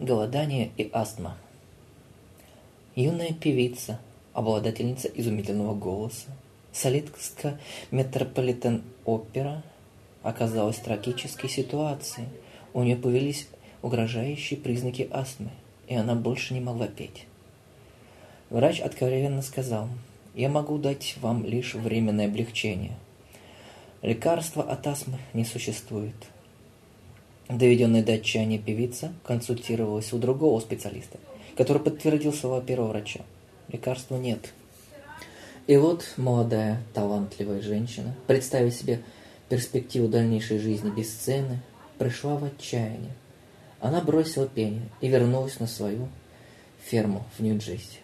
Голодание и астма. Юная певица, обладательница изумительного голоса, солистка Метрополитен-опера оказалась в трагической ситуации. У нее появились угрожающие признаки астмы, и она больше не могла петь. Врач откровенно сказал, «Я могу дать вам лишь временное облегчение. Лекарства от астмы не существует». Доведенная до отчаяния певица консультировалась у другого специалиста, который подтвердил слова первого врача. Лекарства нет. И вот молодая, талантливая женщина, представив себе перспективу дальнейшей жизни без сцены, пришла в отчаяние. Она бросила пение и вернулась на свою ферму в Нью-Джерси.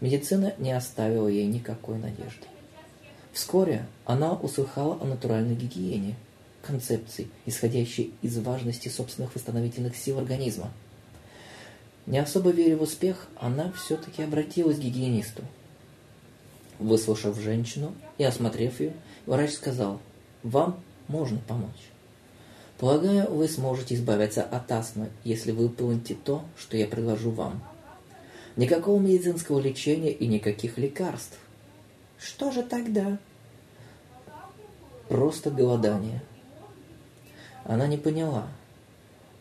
Медицина не оставила ей никакой надежды. Вскоре она услыхала о натуральной гигиене – концепций, исходящей из важности собственных восстановительных сил организма. Не особо веря в успех, она все-таки обратилась к гигиенисту. Выслушав женщину и осмотрев ее, врач сказал, «Вам можно помочь. Полагаю, вы сможете избавиться от астмы, если выполните то, что я предложу вам. Никакого медицинского лечения и никаких лекарств. Что же тогда? Просто голодание. Она не поняла.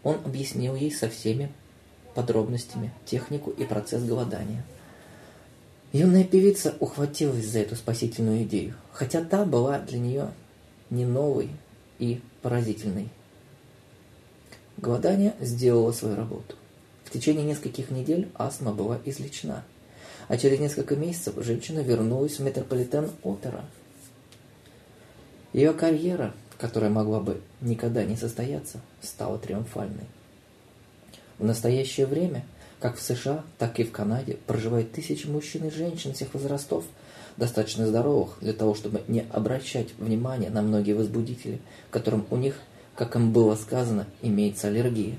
Он объяснил ей со всеми подробностями технику и процесс голодания. Юная певица ухватилась за эту спасительную идею, хотя та была для нее не новой и поразительной. Голодание сделало свою работу. В течение нескольких недель астма была излечена, а через несколько месяцев женщина вернулась в метрополитен-опера. Ее карьера которая могла бы никогда не состояться, стала триумфальной. В настоящее время, как в США, так и в Канаде, проживают тысячи мужчин и женщин всех возрастов, достаточно здоровых для того, чтобы не обращать внимания на многие возбудители, которым у них, как им было сказано, имеется аллергия.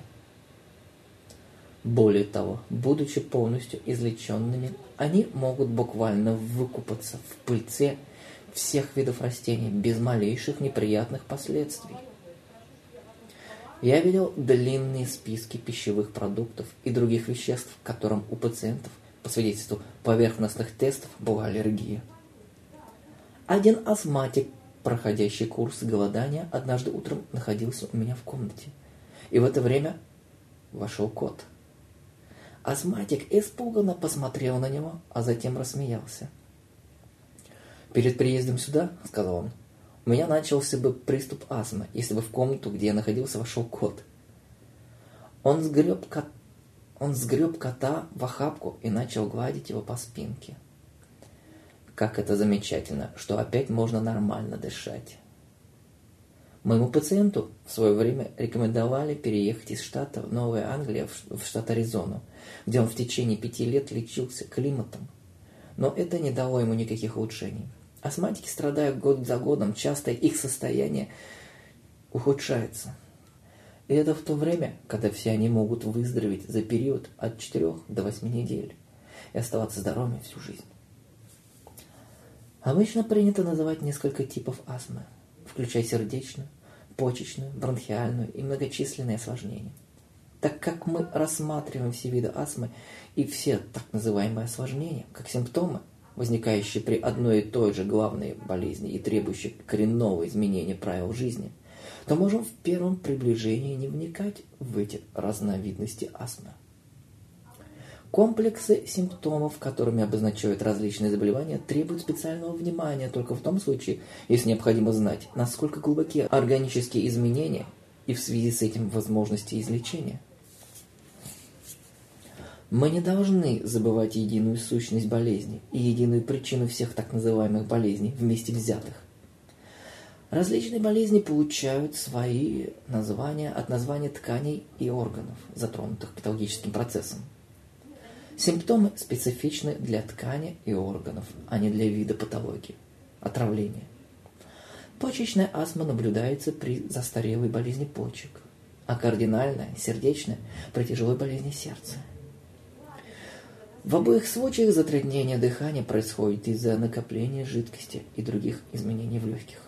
Более того, будучи полностью излеченными, они могут буквально выкупаться в пыльце всех видов растений без малейших неприятных последствий. Я видел длинные списки пищевых продуктов и других веществ, которым у пациентов, по свидетельству поверхностных тестов, была аллергия. Один астматик, проходящий курс голодания, однажды утром находился у меня в комнате. И в это время вошел кот. Астматик испуганно посмотрел на него, а затем рассмеялся – «Перед приездом сюда, — сказал он, — у меня начался бы приступ астмы, если бы в комнату, где я находился, вошел кот. Он сгреб, кот... он сгреб кота в охапку и начал гладить его по спинке. Как это замечательно, что опять можно нормально дышать. Моему пациенту в свое время рекомендовали переехать из штата в Новая Англия в штат Аризону, где он в течение пяти лет лечился климатом. Но это не дало ему никаких улучшений. Астматики страдают год за годом, часто их состояние ухудшается. И это в то время, когда все они могут выздороветь за период от 4 до 8 недель и оставаться здоровыми всю жизнь. Обычно принято называть несколько типов астмы, включая сердечную, почечную, бронхиальную и многочисленные осложнения. Так как мы рассматриваем все виды астмы и все так называемые осложнения как симптомы, возникающие при одной и той же главной болезни и требующие коренного изменения правил жизни, то можем в первом приближении не вникать в эти разновидности астмы. Комплексы симптомов, которыми обозначают различные заболевания, требуют специального внимания только в том случае, если необходимо знать, насколько глубоки органические изменения и в связи с этим возможности излечения – мы не должны забывать единую сущность болезни и единую причину всех так называемых болезней вместе взятых. Различные болезни получают свои названия от названия тканей и органов, затронутых патологическим процессом. Симптомы специфичны для ткани и органов, а не для вида патологии, отравления. Почечная астма наблюдается при застарелой болезни почек, а кардинальная, сердечная, при тяжелой болезни сердца. В обоих случаях затруднение дыхания происходит из-за накопления жидкости и других изменений в легких.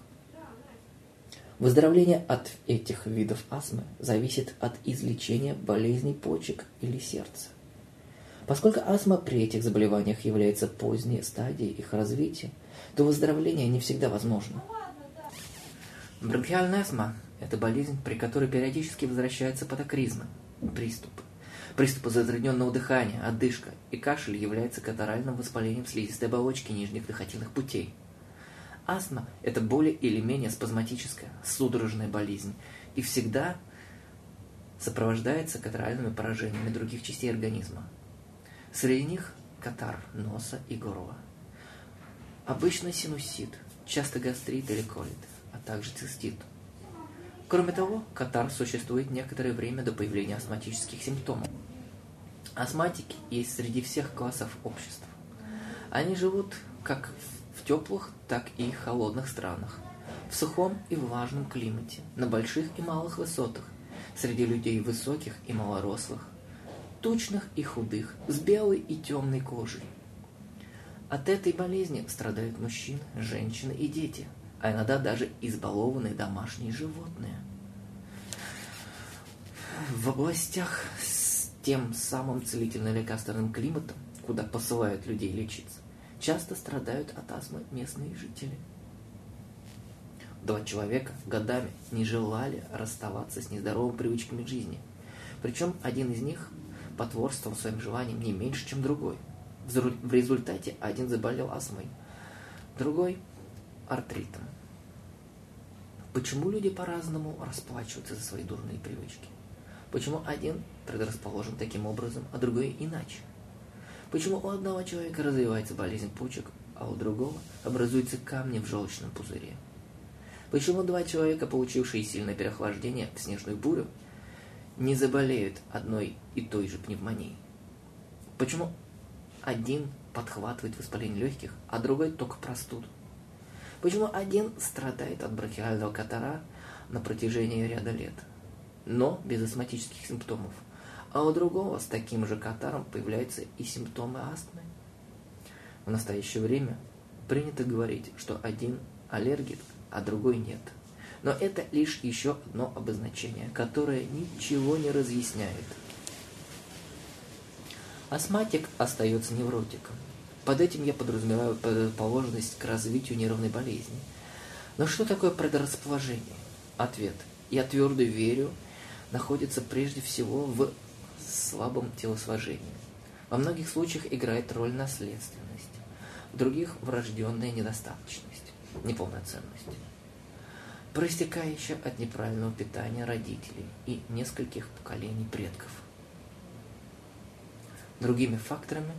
Выздоровление от этих видов астмы зависит от излечения болезней почек или сердца. Поскольку астма при этих заболеваниях является поздней стадией их развития, то выздоровление не всегда возможно. Бронхиальная астма – это болезнь, при которой периодически возвращаются патокризмы, приступы. Приступы затрудненного дыхания, одышка и кашель являются катаральным воспалением слизистой оболочки нижних дыхательных путей – Астма – это более или менее спазматическая, судорожная болезнь и всегда сопровождается катаральными поражениями других частей организма. Среди них катар носа и горла. Обычно синусит, часто гастрит или колит, а также цистит. Кроме того, катар существует некоторое время до появления астматических симптомов. Астматики есть среди всех классов общества. Они живут как в теплых, так и холодных странах, в сухом и влажном климате, на больших и малых высотах, среди людей высоких и малорослых, тучных и худых, с белой и темной кожей. От этой болезни страдают мужчины, женщины и дети, а иногда даже избалованные домашние животные. В областях с тем самым целительно-лекарственным климатом, куда посылают людей лечиться, часто страдают от астмы местные жители. Два человека годами не желали расставаться с нездоровыми привычками жизни. Причем один из них потворствовал своим желаниям не меньше, чем другой. В результате один заболел астмой, другой – артритом. Почему люди по-разному расплачиваются за свои дурные привычки? Почему один предрасположен таким образом, а другой иначе? Почему у одного человека развивается болезнь почек, а у другого образуются камни в желчном пузыре? Почему два человека, получившие сильное переохлаждение в снежную бурю, не заболеют одной и той же пневмонией? Почему один подхватывает воспаление легких, а другой только простуду? Почему один страдает от бронхиального катара на протяжении ряда лет, но без астматических симптомов, а у другого с таким же катаром появляются и симптомы астмы. В настоящее время принято говорить, что один аллергик, а другой нет. Но это лишь еще одно обозначение, которое ничего не разъясняет. Астматик остается невротиком. Под этим я подразумеваю предрасположенность к развитию нервной болезни. Но что такое предрасположение? Ответ. Я твердо верю, находится прежде всего в слабым телосложением. Во многих случаях играет роль наследственность, в других – врожденная недостаточность, неполноценность, проистекающая от неправильного питания родителей и нескольких поколений предков. Другими факторами,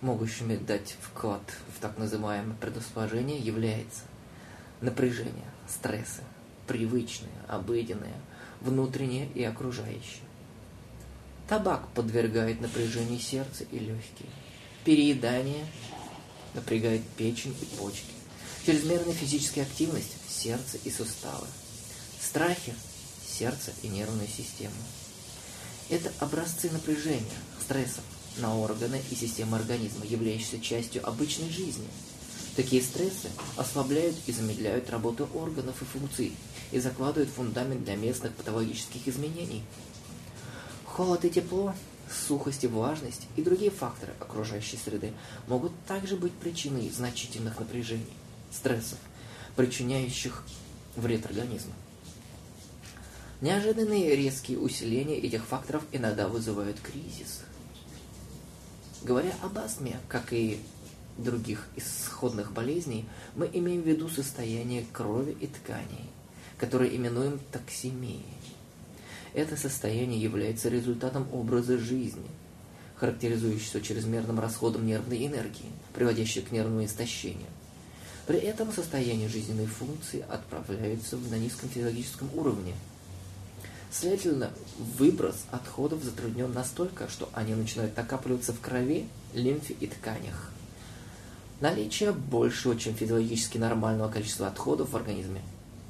могущими дать вклад в так называемое предрасположение, является напряжение, стрессы, привычные, обыденные, внутренние и окружающие Табак подвергает напряжению сердца и легкие. Переедание напрягает печень и почки. Чрезмерная физическая активность – сердце и суставы. Страхи – сердце и нервную систему. Это образцы напряжения, стрессов на органы и системы организма, являющиеся частью обычной жизни. Такие стрессы ослабляют и замедляют работу органов и функций и закладывают фундамент для местных патологических изменений – Холод и тепло, сухость и влажность и другие факторы окружающей среды могут также быть причиной значительных напряжений, стрессов, причиняющих вред организму. Неожиданные резкие усиления этих факторов иногда вызывают кризис. Говоря об астме, как и других исходных болезней, мы имеем в виду состояние крови и тканей, которое именуем токсемией. Это состояние является результатом образа жизни, характеризующегося чрезмерным расходом нервной энергии, приводящей к нервному истощению. При этом состояние жизненной функции отправляется на низком физиологическом уровне. Следовательно, выброс отходов затруднен настолько, что они начинают накапливаться в крови, лимфе и тканях. Наличие большего, чем физиологически нормального количества отходов в организме.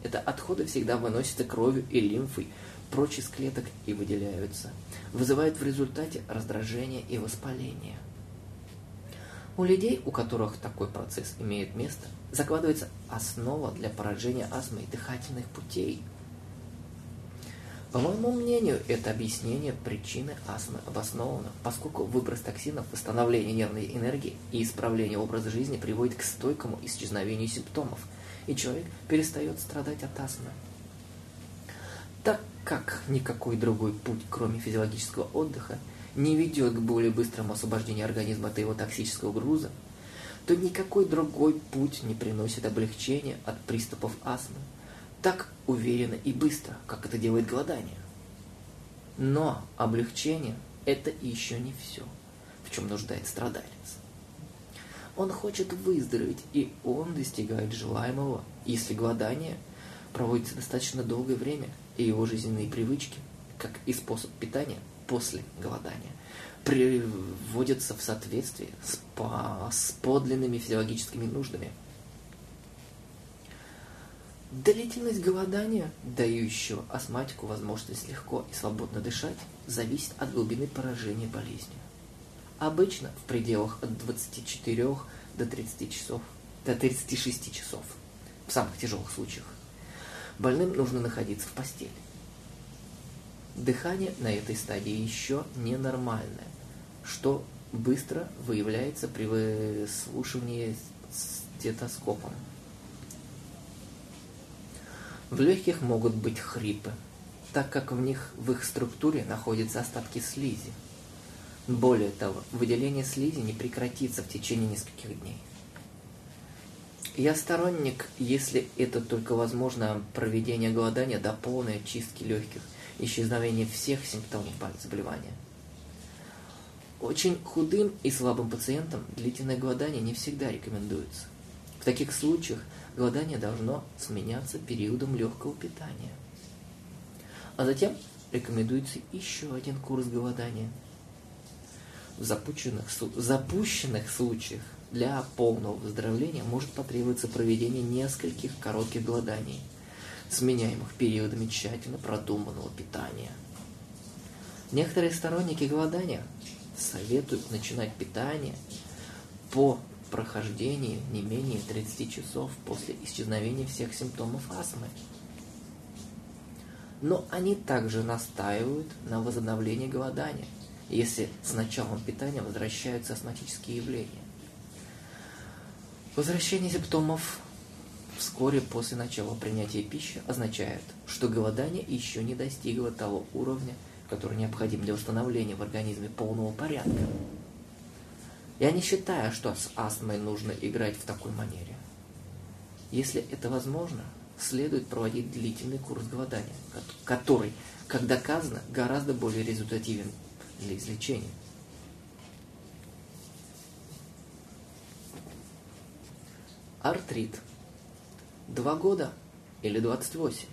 Это отходы всегда выносятся кровью и лимфой прочь из клеток и выделяются, вызывают в результате раздражение и воспаление. У людей, у которых такой процесс имеет место, закладывается основа для поражения астмы и дыхательных путей. По моему мнению, это объяснение причины астмы обосновано, поскольку выброс токсинов, восстановление нервной энергии и исправление образа жизни приводит к стойкому исчезновению симптомов, и человек перестает страдать от астмы. Так как никакой другой путь, кроме физиологического отдыха, не ведет к более быстрому освобождению организма от его токсического груза, то никакой другой путь не приносит облегчения от приступов астмы так уверенно и быстро, как это делает голодание. Но облегчение – это еще не все, в чем нуждается страдалец. Он хочет выздороветь, и он достигает желаемого, если голодание проводится достаточно долгое время, и его жизненные привычки, как и способ питания – после голодания приводятся в соответствие с, по, с подлинными физиологическими нуждами. Длительность голодания, дающего астматику возможность легко и свободно дышать, зависит от глубины поражения болезнью. Обычно в пределах от 24 до 30 часов, до 36 часов, в самых тяжелых случаях. Больным нужно находиться в постели. Дыхание на этой стадии еще ненормальное, что быстро выявляется при выслушивании стетоскопом. В легких могут быть хрипы, так как в них в их структуре находятся остатки слизи. Более того, выделение слизи не прекратится в течение нескольких дней. Я сторонник, если это только возможно, проведения голодания до полной чистки легких – исчезновение всех симптомов заболевания. Очень худым и слабым пациентам длительное голодание не всегда рекомендуется. В таких случаях голодание должно сменяться периодом легкого питания. А затем рекомендуется еще один курс голодания. В запущенных, запущенных случаях для полного выздоровления может потребоваться проведение нескольких коротких голоданий – сменяемых периодами тщательно продуманного питания. Некоторые сторонники голодания советуют начинать питание по прохождении не менее 30 часов после исчезновения всех симптомов астмы. Но они также настаивают на возобновлении голодания, если с началом питания возвращаются астматические явления. Возвращение симптомов вскоре после начала принятия пищи означает, что голодание еще не достигло того уровня, который необходим для установления в организме полного порядка. Я не считаю, что с астмой нужно играть в такой манере. Если это возможно, следует проводить длительный курс голодания, который, как доказано, гораздо более результативен для излечения. Артрит – Два года или двадцать восемь?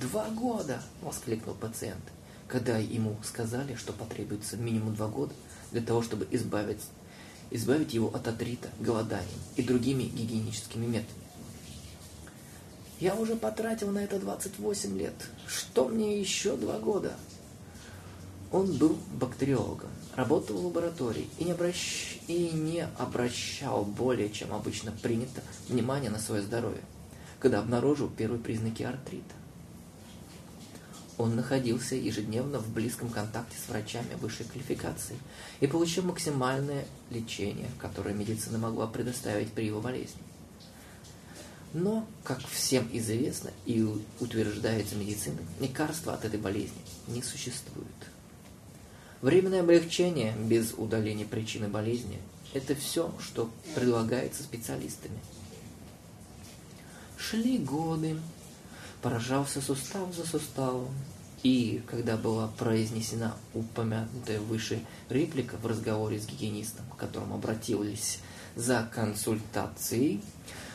Два года! воскликнул пациент, когда ему сказали, что потребуется минимум два года для того, чтобы избавить, избавить его от атрита, голоданием и другими гигиеническими методами. Я уже потратил на это 28 лет. Что мне еще два года? Он был бактериологом, работал в лаборатории и не, обращ... и не обращал более, чем обычно принято, внимания на свое здоровье, когда обнаружил первые признаки артрита. Он находился ежедневно в близком контакте с врачами высшей квалификации и получил максимальное лечение, которое медицина могла предоставить при его болезни. Но, как всем известно и утверждается медициной, лекарства от этой болезни не существует. Временное облегчение без удаления причины болезни – это все, что предлагается специалистами. Шли годы, поражался сустав за суставом, и когда была произнесена упомянутая выше реплика в разговоре с гигиенистом, к которому обратились за консультацией,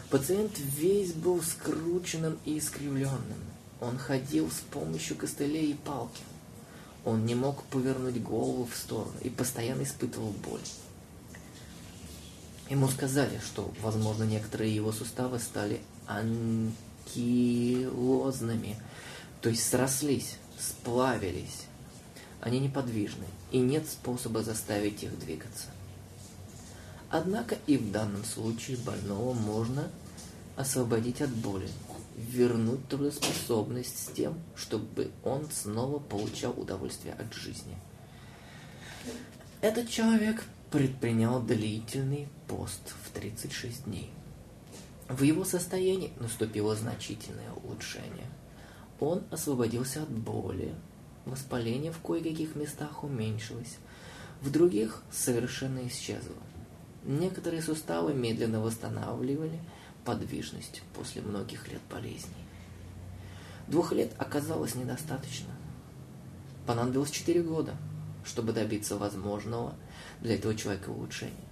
пациент весь был скрученным и искривленным. Он ходил с помощью костылей и палки. Он не мог повернуть голову в сторону и постоянно испытывал боль. Ему сказали, что, возможно, некоторые его суставы стали анкилозными, то есть срослись, сплавились. Они неподвижны, и нет способа заставить их двигаться. Однако и в данном случае больного можно освободить от боли, вернуть трудоспособность с тем, чтобы он снова получал удовольствие от жизни. Этот человек предпринял длительный пост в 36 дней. В его состоянии наступило значительное улучшение. Он освободился от боли, воспаление в кое-каких местах уменьшилось, в других совершенно исчезло. Некоторые суставы медленно восстанавливали подвижность после многих лет болезней. Двух лет оказалось недостаточно. Понадобилось четыре года, чтобы добиться возможного для этого человека улучшения.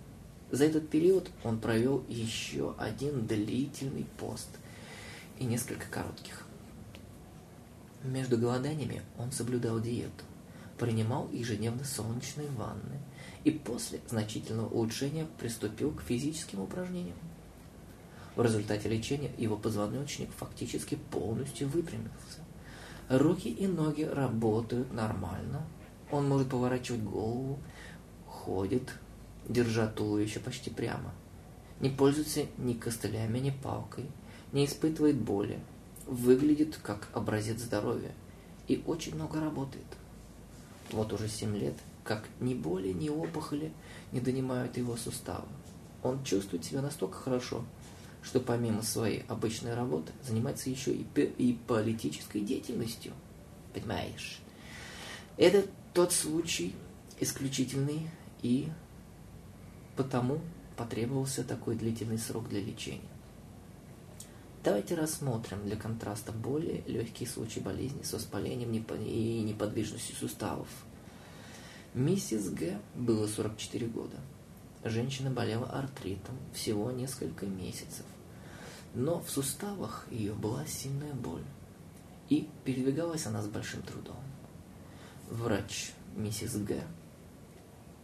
За этот период он провел еще один длительный пост и несколько коротких. Между голоданиями он соблюдал диету, принимал ежедневно солнечные ванны и после значительного улучшения приступил к физическим упражнениям. В результате лечения его позвоночник фактически полностью выпрямился. Руки и ноги работают нормально. Он может поворачивать голову, ходит, держа туловище почти прямо. Не пользуется ни костылями, ни палкой, не испытывает боли, выглядит как образец здоровья и очень много работает. Вот уже семь лет, как ни боли, ни опухоли не донимают его суставы. Он чувствует себя настолько хорошо, что помимо своей обычной работы занимается еще и, и политической деятельностью. Понимаешь? Это тот случай исключительный и потому потребовался такой длительный срок для лечения. Давайте рассмотрим для контраста более легкие случаи болезни с воспалением и неподвижностью суставов. Миссис Г. было 44 года. Женщина болела артритом всего несколько месяцев. Но в суставах ее была сильная боль. И передвигалась она с большим трудом. Врач миссис Г.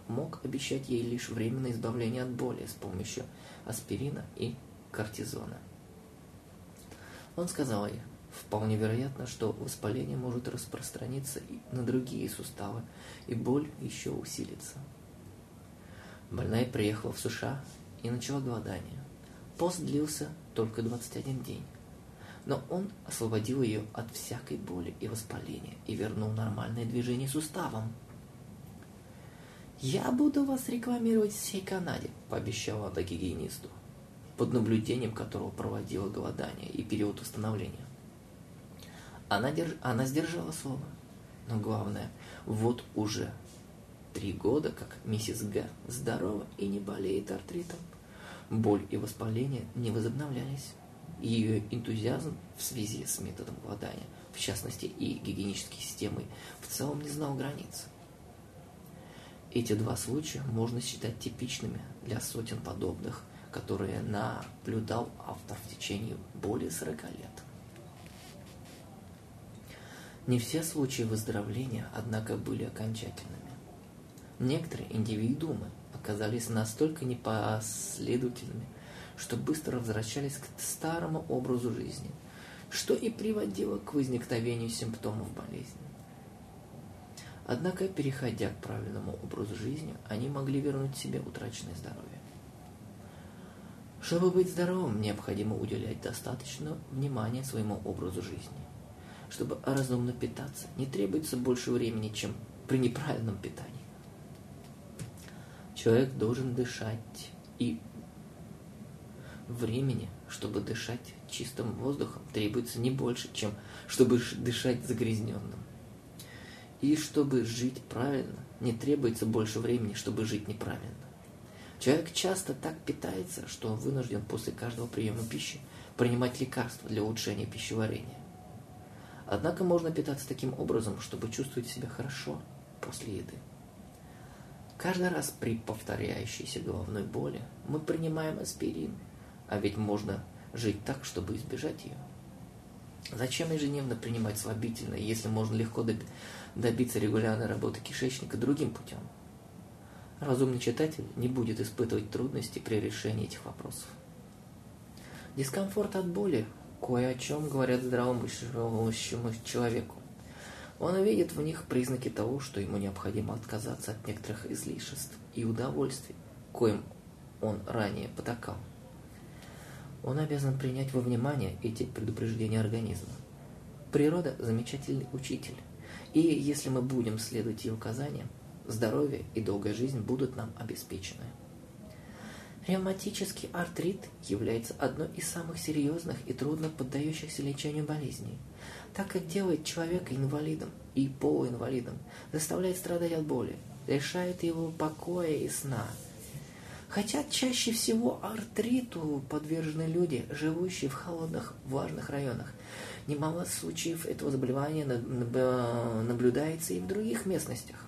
мог обещать ей лишь временное избавление от боли с помощью аспирина и кортизона. Он сказал ей, вполне вероятно, что воспаление может распространиться и на другие суставы, и боль еще усилится. Больная приехала в США и начала голодание. Пост длился только 21 день. Но он освободил ее от всякой боли и воспаления и вернул нормальное движение суставам. «Я буду вас рекламировать всей Канаде», – пообещала она гигиенисту под наблюдением которого проводила голодание и период восстановления. Она, держ... она сдержала слово. Но главное, вот уже три года, как миссис Г. здорова и не болеет артритом. Боль и воспаление не возобновлялись. Ее энтузиазм в связи с методом голодания, в частности и гигиенической системой, в целом не знал границ. Эти два случая можно считать типичными для сотен подобных – которые наблюдал автор в течение более 40 лет. Не все случаи выздоровления, однако, были окончательными. Некоторые индивидуумы оказались настолько непоследовательными, что быстро возвращались к старому образу жизни, что и приводило к возникновению симптомов болезни. Однако, переходя к правильному образу жизни, они могли вернуть себе утраченное здоровье. Чтобы быть здоровым, необходимо уделять достаточно внимания своему образу жизни. Чтобы разумно питаться, не требуется больше времени, чем при неправильном питании. Человек должен дышать, и времени, чтобы дышать чистым воздухом, требуется не больше, чем чтобы дышать загрязненным. И чтобы жить правильно, не требуется больше времени, чтобы жить неправильно. Человек часто так питается, что он вынужден после каждого приема пищи принимать лекарства для улучшения пищеварения. Однако можно питаться таким образом, чтобы чувствовать себя хорошо после еды. Каждый раз при повторяющейся головной боли мы принимаем аспирин, а ведь можно жить так, чтобы избежать ее. Зачем ежедневно принимать слабительное, если можно легко добиться регулярной работы кишечника другим путем? разумный читатель не будет испытывать трудности при решении этих вопросов. Дискомфорт от боли кое о чем говорят здравомыслящему человеку. Он видит в них признаки того, что ему необходимо отказаться от некоторых излишеств и удовольствий, коим он ранее потакал. Он обязан принять во внимание эти предупреждения организма. Природа – замечательный учитель, и если мы будем следовать ее указаниям, здоровье и долгая жизнь будут нам обеспечены. Ревматический артрит является одной из самых серьезных и трудно поддающихся лечению болезней, так как делает человека инвалидом и полуинвалидом, заставляет страдать от боли, лишает его покоя и сна. Хотя чаще всего артриту подвержены люди, живущие в холодных, влажных районах. Немало случаев этого заболевания наблюдается и в других местностях.